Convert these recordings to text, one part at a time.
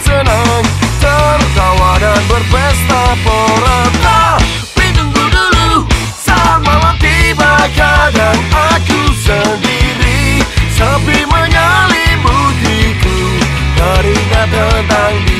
senang-senang Tertawa dan berpesta pora tapi tunggu dulu saat malam tiba kadang aku sendiri. Sepi menyelimu hatiku Teringat tentang diri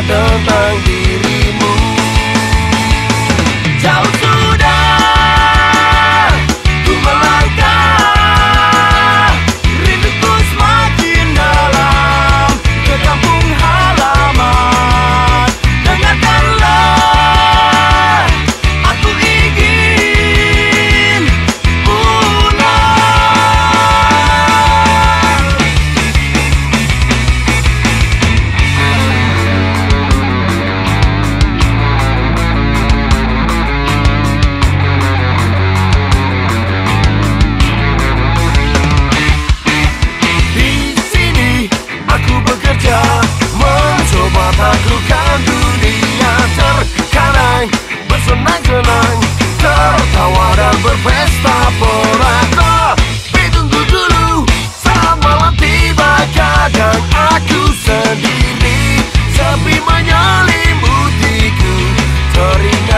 The.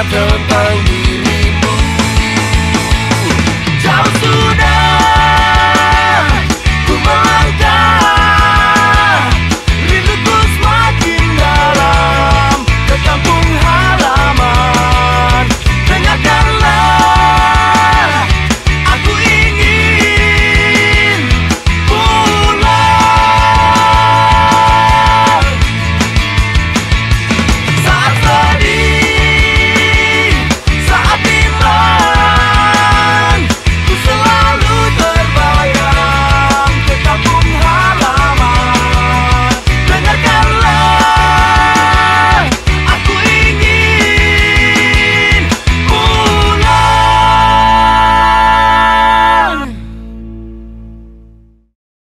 I've done by.